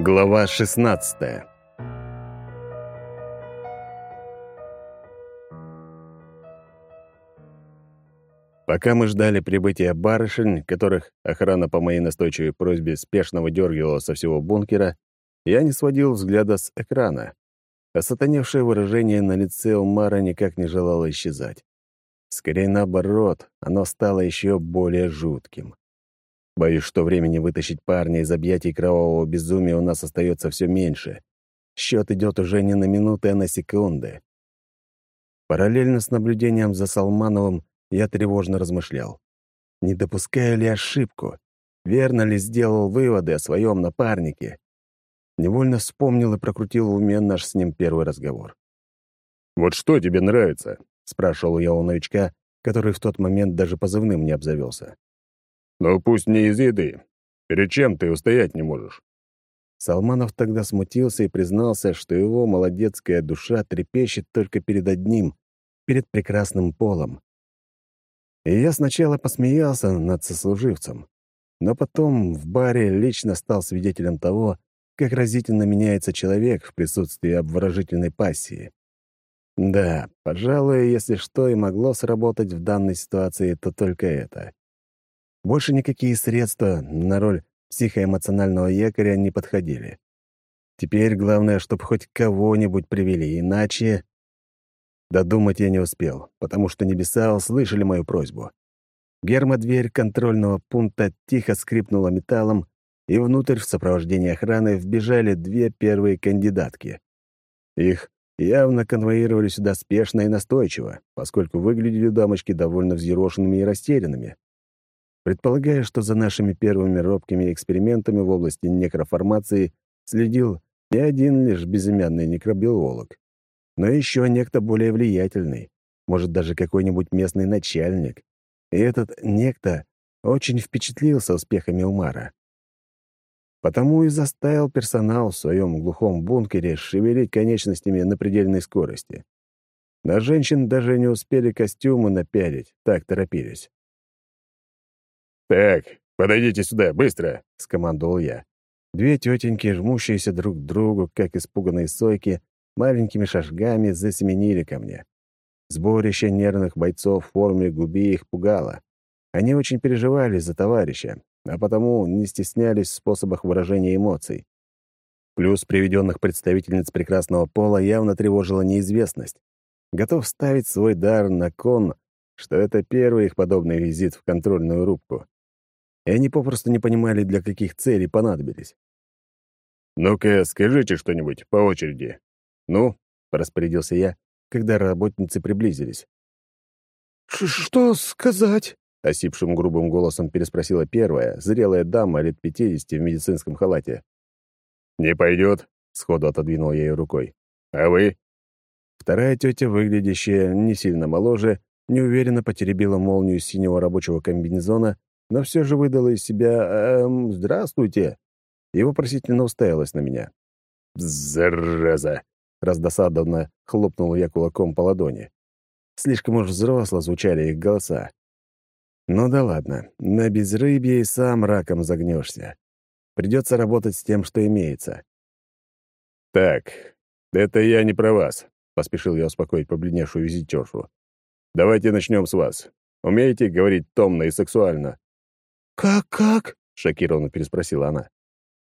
Глава 16 Пока мы ждали прибытия барышень, которых охрана по моей настойчивой просьбе спешно выдергивала со всего бункера, я не сводил взгляда с экрана. А сатаневшее выражение на лице Умара никак не желало исчезать. Скорее наоборот, оно стало еще более жутким. Боюсь, что времени вытащить парня из объятий кровавого безумия у нас остается все меньше. Счет идет уже не на минуты, а на секунды. Параллельно с наблюдением за Салмановым я тревожно размышлял. Не допускаю ли ошибку? Верно ли сделал выводы о своем напарнике? Невольно вспомнил и прокрутил в уме наш с ним первый разговор. «Вот что тебе нравится?» — спрашивал я у новичка, который в тот момент даже позывным не обзавелся. «Ну, пусть не из еды. Перед чем ты устоять не можешь?» Салманов тогда смутился и признался, что его молодецкая душа трепещет только перед одним, перед прекрасным полом. И я сначала посмеялся над сослуживцем, но потом в баре лично стал свидетелем того, как разительно меняется человек в присутствии обворожительной пассии. Да, пожалуй, если что и могло сработать в данной ситуации, то только это. Больше никакие средства на роль психоэмоционального якоря не подходили. Теперь главное, чтобы хоть кого-нибудь привели, иначе... Додумать я не успел, потому что небеса услышали мою просьбу. Гермодверь контрольного пункта тихо скрипнула металлом, и внутрь в сопровождении охраны вбежали две первые кандидатки. Их явно конвоировали сюда спешно и настойчиво, поскольку выглядели дамочки довольно взъерошенными и растерянными. Предполагая, что за нашими первыми робкими экспериментами в области некроформации следил не один лишь безымянный некробиолог, но еще некто более влиятельный, может, даже какой-нибудь местный начальник. И этот некто очень впечатлился успехами Умара. Потому и заставил персонал в своем глухом бункере шевелить конечностями на предельной скорости. На женщин даже не успели костюмы напялить, так торопились. «Так, подойдите сюда, быстро!» — скомандовал я. Две тетеньки, жмущиеся друг к другу, как испуганные сойки, маленькими шажгами засеменили ко мне. Сборище нервных бойцов в форме губи их пугало. Они очень переживали за товарища, а потому не стеснялись в способах выражения эмоций. Плюс приведенных представительниц прекрасного пола явно тревожила неизвестность. Готов ставить свой дар на кон, что это первый их подобный визит в контрольную рубку. И они попросту не понимали, для каких целей понадобились. «Ну-ка, скажите что-нибудь по очереди». «Ну?» — распорядился я, когда работницы приблизились. «Что сказать?» — осипшим грубым голосом переспросила первая, зрелая дама лет пятидесяти в медицинском халате. «Не пойдет», — сходу отодвинул я ее рукой. «А вы?» Вторая тетя, выглядящая не сильно моложе, неуверенно потеребила молнию синего рабочего комбинезона, но все же выдала из себя «Эм, «Здравствуйте!» и вопросительно уставилась на меня. «Зараза!» — раздосадованно хлопнул я кулаком по ладони. Слишком уж взросло звучали их голоса. Ну да ладно, на безрыбье и сам раком загнешься. Придется работать с тем, что имеется. «Так, это я не про вас», — поспешил я успокоить побледневшую визитершу. «Давайте начнем с вас. Умеете говорить томно и сексуально?» «Как-как?» — шокированно переспросила она.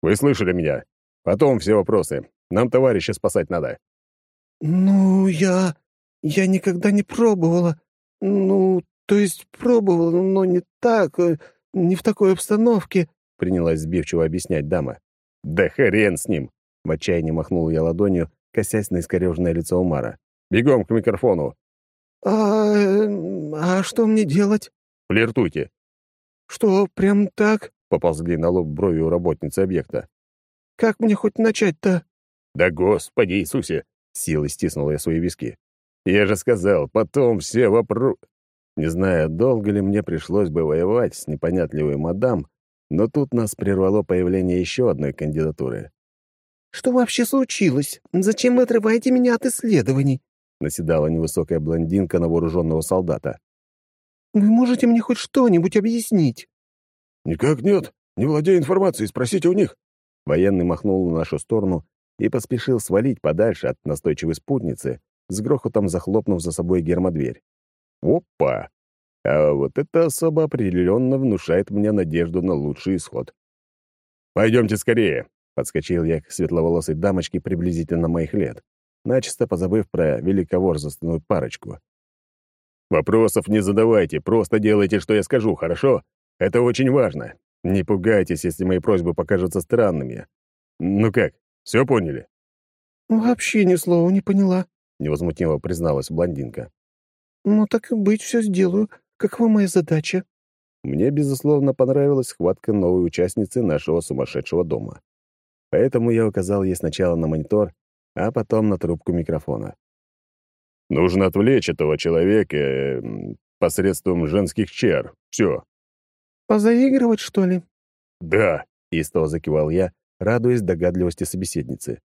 «Вы слышали меня? Потом все вопросы. Нам товарища спасать надо». «Ну, я... я никогда не пробовала. Ну, то есть пробовала, но не так, э, не в такой обстановке», — принялась сбивчиво объяснять дама. «Да хрен с ним!» — в отчаянии махнул я ладонью, косясь на искореженное лицо Умара. «Бегом к микрофону!» «А, эм, а что мне делать?» «Флиртуйте». «Что, прям так?» — поползли на лоб брови у работницы объекта. «Как мне хоть начать-то?» «Да господи Иисусе!» — силой стиснул я свои виски. «Я же сказал, потом все вопросы...» Не знаю, долго ли мне пришлось бы воевать с непонятливой мадам, но тут нас прервало появление еще одной кандидатуры. «Что вообще случилось? Зачем вы отрываете меня от исследований?» — наседала невысокая блондинка на вооруженного солдата. «Вы можете мне хоть что-нибудь объяснить?» «Никак нет. Не владея информацией, спросите у них». Военный махнул в нашу сторону и поспешил свалить подальше от настойчивой спутницы, с грохотом захлопнув за собой гермодверь. Опа! А вот это особо определенно внушает мне надежду на лучший исход. «Пойдемте скорее!» — подскочил я к светловолосой дамочке приблизительно моих лет, начисто позабыв про великовозрастную парочку. «Вопросов не задавайте, просто делайте, что я скажу, хорошо? Это очень важно. Не пугайтесь, если мои просьбы покажутся странными. Ну как, все поняли?» «Вообще ни слова не поняла», — невозмутимо призналась блондинка. «Ну так и быть, все сделаю. Какова моя задача?» Мне, безусловно, понравилась схватка новой участницы нашего сумасшедшего дома. Поэтому я указал ей сначала на монитор, а потом на трубку микрофона. «Нужно отвлечь этого человека э, посредством женских чар. Все». «Позаигрывать, что ли?» «Да», — истово закивал я, радуясь догадливости собеседницы.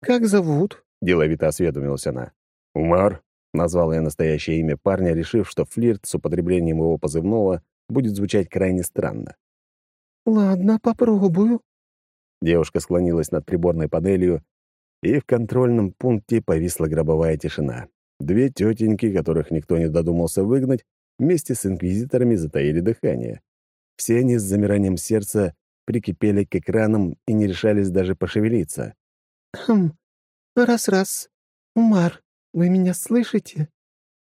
«Как зовут?» — деловито осведомилась она. «Умар», — назвал я настоящее имя парня, решив, что флирт с употреблением его позывного будет звучать крайне странно. «Ладно, попробую». Девушка склонилась над приборной панелью, и в контрольном пункте повисла гробовая тишина. Две тетеньки, которых никто не додумался выгнать, вместе с инквизиторами затаили дыхание. Все они с замиранием сердца прикипели к экранам и не решались даже пошевелиться. «Хм, раз-раз. Умар, вы меня слышите?»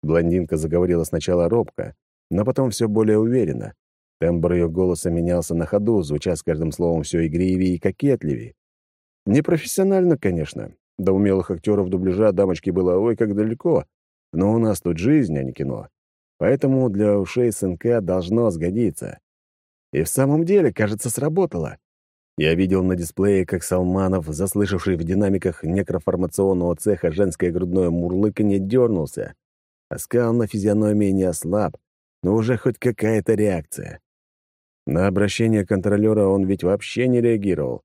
Блондинка заговорила сначала робко, но потом все более уверенно. Тембр ее голоса менялся на ходу, звуча с каждым словом все игривее и кокетливее. Непрофессионально, конечно. До умелых актеров дубляжа дамочки было ой как далеко, но у нас тут жизнь, а не кино. Поэтому для ушей сынка должно сгодиться. И в самом деле, кажется, сработало. Я видел на дисплее, как Салманов, заслышавший в динамиках некроформационного цеха женское грудное мурлыканье, дернулся. Оскал на физиономии не ослаб, но уже хоть какая-то реакция. На обращение контролера он ведь вообще не реагировал.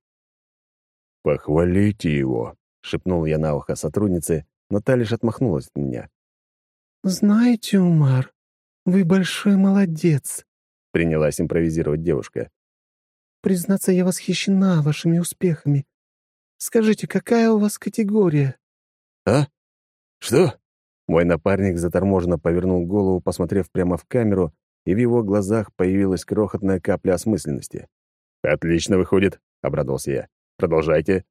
«Похвалите его», — шепнул я на ухо сотруднице, но та лишь отмахнулась от меня. «Знаете, Умар, вы большой молодец», — принялась импровизировать девушка. «Признаться, я восхищена вашими успехами. Скажите, какая у вас категория?» «А? Что?» Мой напарник заторможенно повернул голову, посмотрев прямо в камеру, и в его глазах появилась крохотная капля осмысленности. «Отлично выходит», — обрадовался я. «Продолжайте».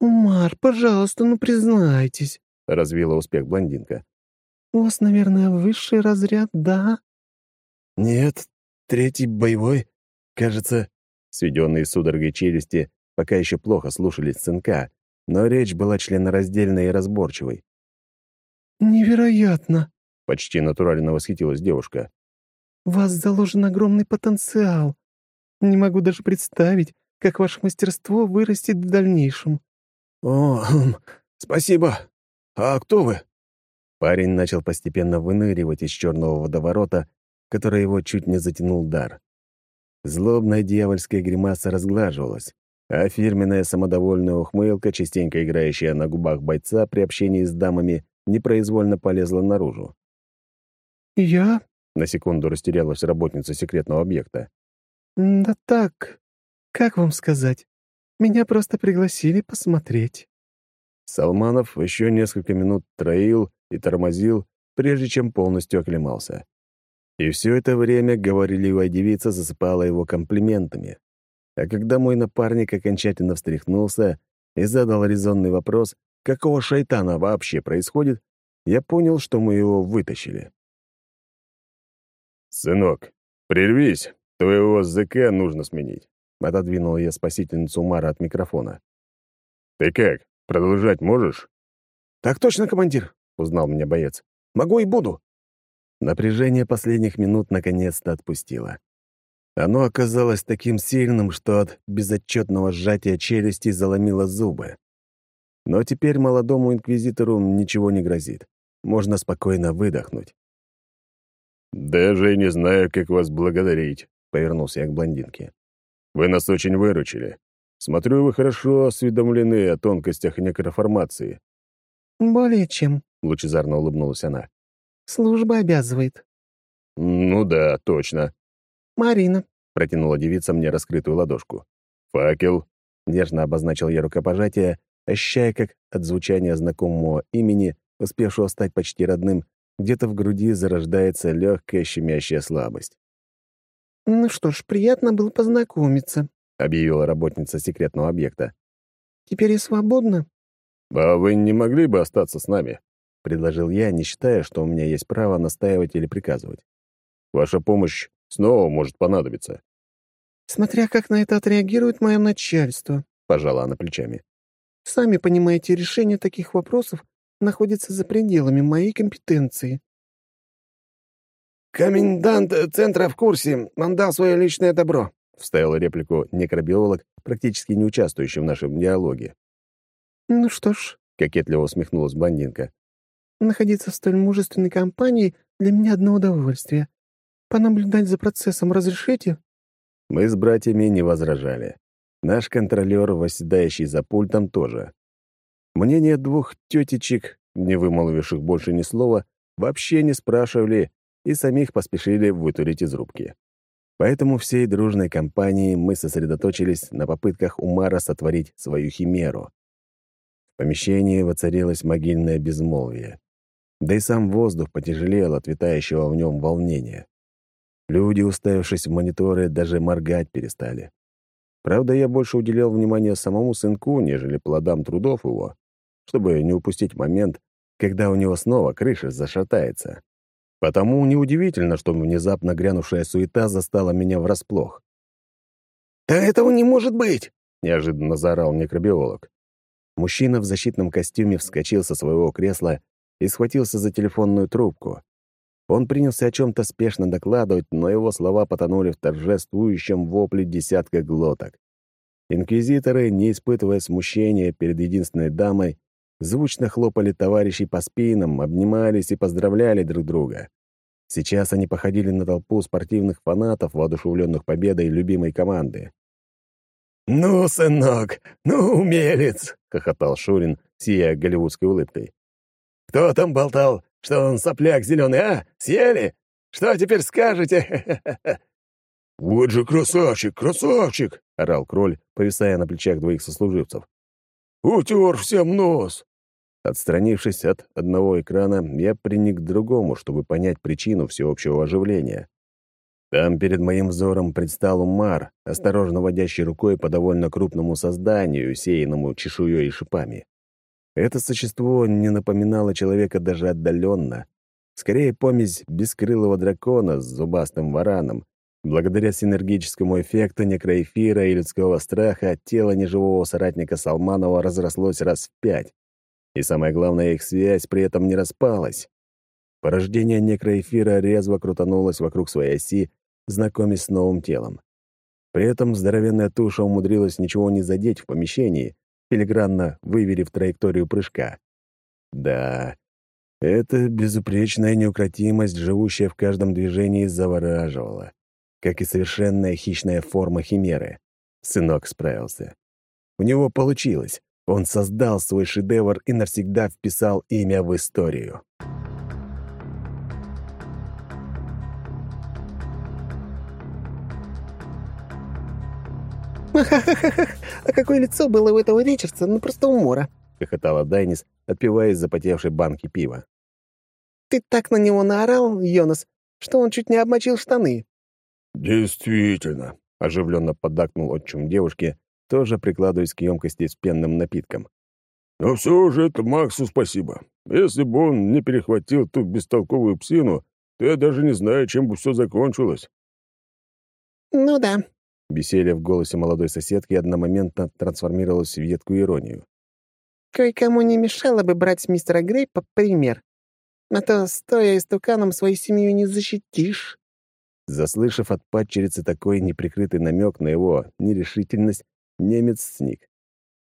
«Умар, пожалуйста, ну признайтесь», — развила успех блондинка. «У вас, наверное, высший разряд, да?» «Нет, третий боевой. Кажется...» Сведенные судорогой челюсти пока еще плохо слушались сынка, но речь была членораздельной и разборчивой. «Невероятно!» — почти натурально восхитилась девушка. «У вас заложен огромный потенциал. Не могу даже представить, как ваше мастерство вырастет в дальнейшем». «О, хм, спасибо. А кто вы?» Парень начал постепенно выныривать из черного водоворота, который его чуть не затянул дар. Злобная дьявольская гримаса разглаживалась, а фирменная самодовольная ухмылка, частенько играющая на губах бойца при общении с дамами, непроизвольно полезла наружу. «Я?» — на секунду растерялась работница секретного объекта. «Да так, как вам сказать? Меня просто пригласили посмотреть». Салманов еще несколько минут троил и тормозил, прежде чем полностью оклемался. И все это время говорливая девица засыпала его комплиментами. А когда мой напарник окончательно встряхнулся и задал резонный вопрос, какого шайтана вообще происходит, я понял, что мы его вытащили. «Сынок, прервись, твоего ЗК нужно сменить», — отодвинул я спасительницу Мара от микрофона. «Ты как, продолжать можешь?» «Так точно, командир», — узнал меня боец. «Могу и буду». Напряжение последних минут наконец-то отпустило. Оно оказалось таким сильным, что от безотчетного сжатия челюсти заломило зубы. Но теперь молодому инквизитору ничего не грозит. Можно спокойно выдохнуть. «Даже не знаю, как вас благодарить», — повернулся я к блондинке. «Вы нас очень выручили. Смотрю, вы хорошо осведомлены о тонкостях некроформации». «Более чем», — лучезарно улыбнулась она. Служба обязывает». «Ну да, точно». «Марина», — протянула девица мне раскрытую ладошку. «Факел», Нежно обозначил я рукопожатие, ощущая, как от звучания знакомого имени, успевшего стать почти родным, где-то в груди зарождается легкая щемящая слабость. «Ну что ж, приятно было познакомиться», — объявила работница секретного объекта. «Теперь я свободна?» «А вы не могли бы остаться с нами?» — предложил я, не считая, что у меня есть право настаивать или приказывать. «Ваша помощь снова может понадобиться». «Смотря как на это отреагирует мое начальство», — пожала она плечами. «Сами понимаете, решение таких вопросов находится за пределами моей компетенции». «Комендант центра в курсе. Он дал свое личное добро», — вставил реплику некробиолог, практически не участвующий в нашем диалоге. «Ну что ж», — кокетливо усмехнулась блондинка, «находиться в столь мужественной компании для меня одно удовольствие. Понаблюдать за процессом разрешите?» Мы с братьями не возражали. Наш контролер, восседающий за пультом, тоже. Мнение двух тетечек, не вымолвивших больше ни слова, вообще не спрашивали и самих поспешили вытурить из рубки. Поэтому всей дружной компанией мы сосредоточились на попытках Умара сотворить свою химеру. В помещении воцарилось могильное безмолвие. Да и сам воздух потяжелел от витающего в нем волнения. Люди, уставившись в мониторы, даже моргать перестали. Правда, я больше уделял внимание самому сынку, нежели плодам трудов его, чтобы не упустить момент, когда у него снова крыша зашатается. Потому неудивительно, что внезапно грянувшая суета застала меня врасплох. «Да этого не может быть!» — неожиданно заорал некробиолог. Мужчина в защитном костюме вскочил со своего кресла и схватился за телефонную трубку. Он принялся о чем-то спешно докладывать, но его слова потонули в торжествующем вопле десятка глоток. Инквизиторы, не испытывая смущения перед единственной дамой, звучно хлопали товарищей по спинам, обнимались и поздравляли друг друга. Сейчас они походили на толпу спортивных фанатов, воодушевленных победой любимой команды. «Ну, сынок, ну, умелец!» — хохотал Шурин, сияя голливудской улыбкой. «Кто там болтал? Что он сопляк зеленый, а? Съели? Что теперь скажете?» «Вот же красавчик, красавчик!» — орал кроль, повисая на плечах двоих сослуживцев. «Утер всем нос!» Отстранившись от одного экрана, я приник к другому, чтобы понять причину всеобщего оживления. Там перед моим взором предстал Умар, осторожно водящий рукой по довольно крупному созданию, сеянному чешуей и шипами. Это существо не напоминало человека даже отдаленно. Скорее, помесь бескрылого дракона с зубастым вараном. Благодаря синергическому эффекту некроэфира и людского страха тело неживого соратника Салманова разрослось раз в пять. И самое главное, их связь при этом не распалась. Порождение некроэфира резво крутанулось вокруг своей оси, знакомясь с новым телом. При этом здоровенная туша умудрилась ничего не задеть в помещении, филигранно выверив траекторию прыжка. Да, эта безупречная неукротимость, живущая в каждом движении, завораживала, как и совершенная хищная форма химеры. Сынок справился. У него получилось. Он создал свой шедевр и навсегда вписал имя в историю. А какое лицо было у этого Ричардса, ну просто умора!» — хохотала Дайнис, отпивая из запотевшей банки пива. «Ты так на него наорал, Йонас, что он чуть не обмочил штаны». «Действительно», — оживленно поддакнул отчим девушки, тоже прикладываясь к емкости с пенным напитком. «Но все же это Максу спасибо. Если бы он не перехватил ту бестолковую псину, то я даже не знаю, чем бы все закончилось». «Ну да», Беселье в голосе молодой соседки одномоментно трансформировалось в едкую иронию. «Кое-кому не мешало бы брать с мистера Грейпа пример. А то, стоя истуканом, свою семью не защитишь». Заслышав от падчерицы такой неприкрытый намек на его нерешительность, немец сник.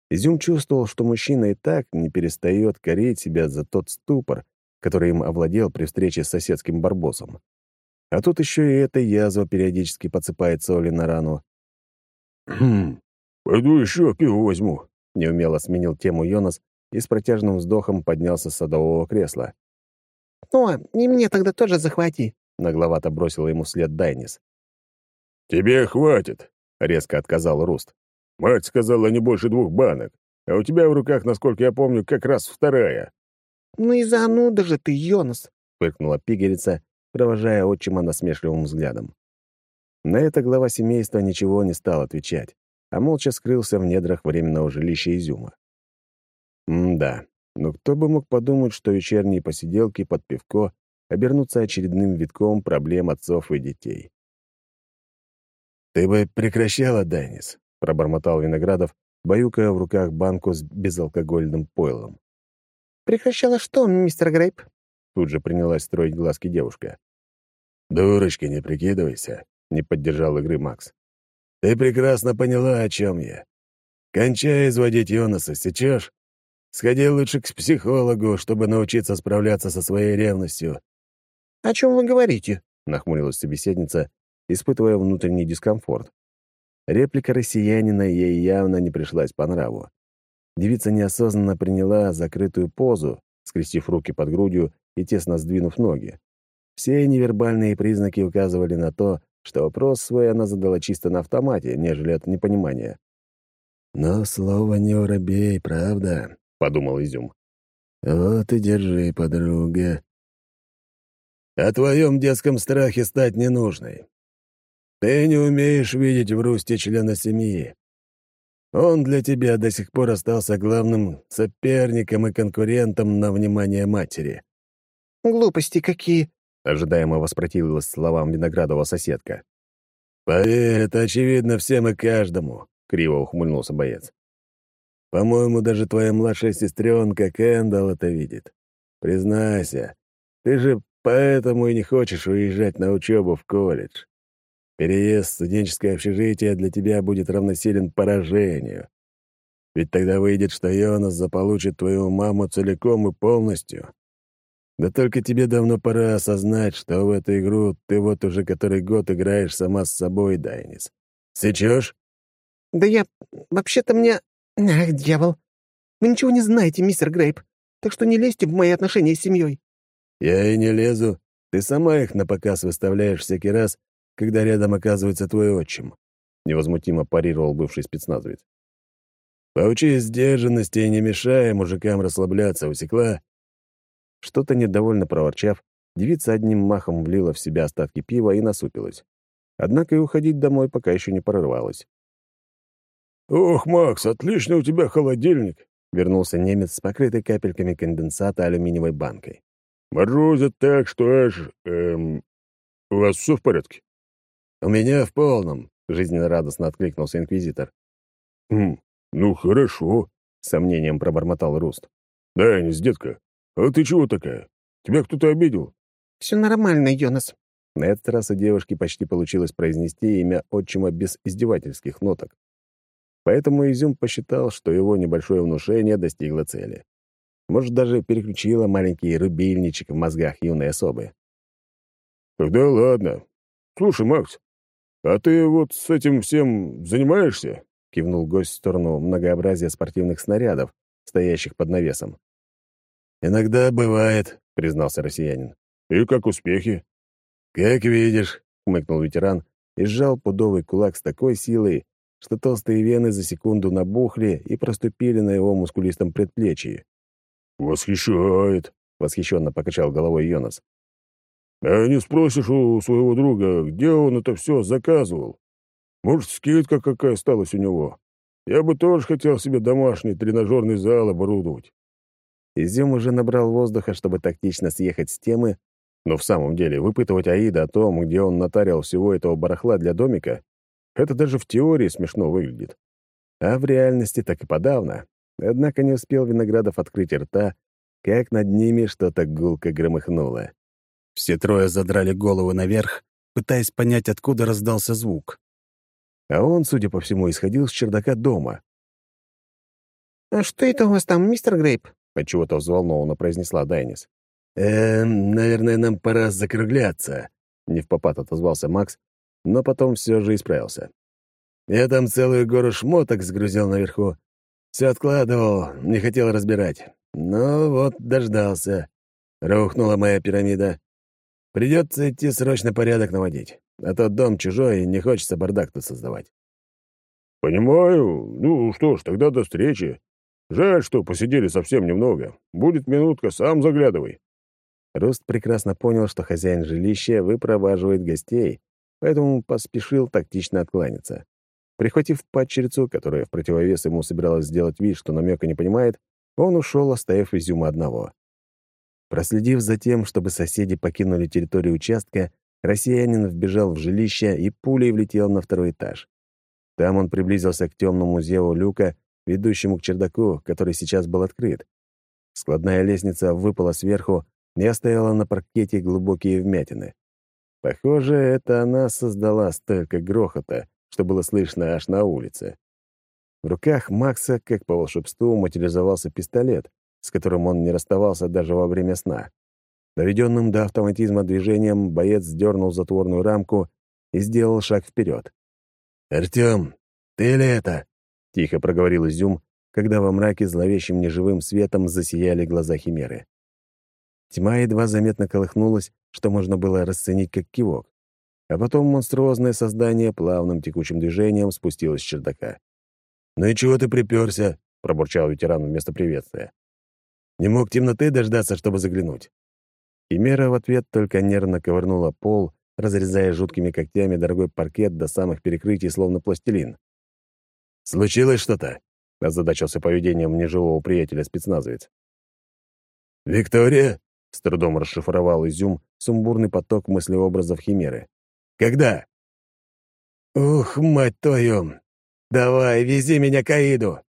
Изюм чувствовал, что мужчина и так не перестает корить себя за тот ступор, который им овладел при встрече с соседским барбосом. А тут еще и эта язва периодически подсыпает соли на рану. «Хм, пойду еще пиво возьму», — неумело сменил тему Йонас и с протяжным вздохом поднялся с садового кресла. «О, и мне тогда тоже захвати», — нагловато бросила ему след Дайнис. «Тебе хватит», — резко отказал Руст. Мать сказала не больше двух банок, а у тебя в руках, насколько я помню, как раз вторая». «Ну и зануда же ты, Йонас!» — фыркнула пигерица, провожая отчима насмешливым взглядом. На это глава семейства ничего не стал отвечать, а молча скрылся в недрах временного жилища Изюма. М-да, но кто бы мог подумать, что вечерние посиделки под пивко обернутся очередным витком проблем отцов и детей. «Ты бы прекращала, Данис», — пробормотал Виноградов, баюкая в руках банку с безалкогольным пойлом. «Прекращала что, мистер Грейп?» Тут же принялась строить глазки девушка. «Дурочка, не прикидывайся», — не поддержал игры Макс. «Ты прекрасно поняла, о чем я. Кончай изводить Йонаса, сечешь? Сходи лучше к психологу, чтобы научиться справляться со своей ревностью». «О чем вы говорите?» — нахмурилась собеседница, испытывая внутренний дискомфорт. Реплика россиянина ей явно не пришлась по нраву. Девица неосознанно приняла закрытую позу, скрестив руки под грудью и тесно сдвинув ноги. Все невербальные признаки указывали на то, что вопрос свой она задала чисто на автомате, нежели от непонимания. «Но слово не воробей, правда?» — подумал Изюм. «Вот и держи, подруга». «О твоем детском страхе стать ненужной. Ты не умеешь видеть в Русте члена семьи. Он для тебя до сих пор остался главным соперником и конкурентом на внимание матери». «Глупости какие!» — ожидаемо воспротивилась словам Виноградова соседка. «Поверь, это очевидно всем и каждому», — криво ухмыльнулся боец. «По-моему, даже твоя младшая сестренка Кэндалл это видит. Признайся, ты же поэтому и не хочешь уезжать на учебу в колледж. Переезд в студенческое общежитие для тебя будет равносилен поражению. Ведь тогда выйдет, что Йонас заполучит твою маму целиком и полностью. Да только тебе давно пора осознать, что в эту игру ты вот уже который год играешь сама с собой, Дайнис. Сечешь? «Да я... Вообще-то мне... Ах, дьявол! Вы ничего не знаете, мистер Грейп, так что не лезьте в мои отношения с семьей». «Я и не лезу. Ты сама их на показ выставляешь всякий раз, когда рядом оказывается твой отчим», — невозмутимо парировал бывший спецназовец. «Поучись сдержанности и не мешай мужикам расслабляться, усекла?» Что-то недовольно проворчав, девица одним махом влила в себя остатки пива и насупилась. Однако и уходить домой пока еще не прорвалась. «Ох, Макс, отличный у тебя холодильник!» — вернулся немец с покрытой капельками конденсата алюминиевой банкой. «Морозит так, что аж... Эм... У вас все в порядке?» «У меня в полном», — жизненно радостно откликнулся инквизитор. «Хм, ну хорошо», — сомнением пробормотал Руст. «Данис, детка, а ты чего такая? Тебя кто-то обидел?» «Все нормально, Йонас». На этот раз у девушки почти получилось произнести имя отчима без издевательских ноток. Поэтому Изюм посчитал, что его небольшое внушение достигло цели. Может, даже переключило маленький рубильничек в мозгах юной особы. «Тогда ладно. Слушай, Макс, «А ты вот с этим всем занимаешься?» — кивнул гость в сторону многообразия спортивных снарядов, стоящих под навесом. «Иногда бывает», — признался россиянин. «И как успехи?» «Как видишь», — хмыкнул ветеран и сжал пудовый кулак с такой силой, что толстые вены за секунду набухли и проступили на его мускулистом предплечье. «Восхищает», — восхищенно покачал головой Йонас. А не спросишь у своего друга, где он это все заказывал? Может, скидка какая осталась у него? Я бы тоже хотел себе домашний тренажерный зал оборудовать». Изюм уже набрал воздуха, чтобы тактично съехать с темы, но в самом деле выпытывать Аида о том, где он натарил всего этого барахла для домика, это даже в теории смешно выглядит. А в реальности так и подавно. Однако не успел Виноградов открыть рта, как над ними что-то гулко громыхнуло. Все трое задрали головы наверх, пытаясь понять, откуда раздался звук. А он, судя по всему, исходил с чердака дома. «А что это у вас там, мистер Грейп?» — отчего-то взволнованно произнесла Дайнис. «Эм, наверное, нам пора закругляться», — не в попад отозвался Макс, но потом все же исправился. «Я там целую гору шмоток сгрузил наверху. Все откладывал, не хотел разбирать. Но вот дождался. Рухнула моя пирамида. Придется идти срочно порядок наводить, а то дом чужой, и не хочется бардак тут создавать. «Понимаю. Ну что ж, тогда до встречи. Жаль, что посидели совсем немного. Будет минутка, сам заглядывай». Руст прекрасно понял, что хозяин жилища выпроваживает гостей, поэтому поспешил тактично откланяться. Прихватив падчерицу, которая в противовес ему собиралась сделать вид, что намека не понимает, он ушел, оставив изюма одного. Проследив за тем, чтобы соседи покинули территорию участка, россиянин вбежал в жилище и пулей влетел на второй этаж. Там он приблизился к темному зеву люка, ведущему к чердаку, который сейчас был открыт. Складная лестница выпала сверху и оставила на паркете глубокие вмятины. Похоже, это она создала столько грохота, что было слышно аж на улице. В руках Макса, как по волшебству, материализовался пистолет, с которым он не расставался даже во время сна. Доведенным до автоматизма движением боец сдернул затворную рамку и сделал шаг вперед. «Артем, ты ли это?» — тихо проговорил Изюм, когда во мраке зловещим неживым светом засияли глаза Химеры. Тьма едва заметно колыхнулась, что можно было расценить как кивок. А потом монструозное создание плавным текучим движением спустилось с чердака. «Ну и чего ты приперся?» — пробурчал ветеран вместо приветствия. «Не мог темноты дождаться, чтобы заглянуть». Химера в ответ только нервно ковырнула пол, разрезая жуткими когтями дорогой паркет до самых перекрытий, словно пластилин. «Случилось что-то?» — озадачился поведением неживого приятеля спецназовец. «Виктория?» — с трудом расшифровал изюм сумбурный поток мыслеобразов Химеры. «Когда?» «Ух, мать твою! Давай, вези меня к Аиду!»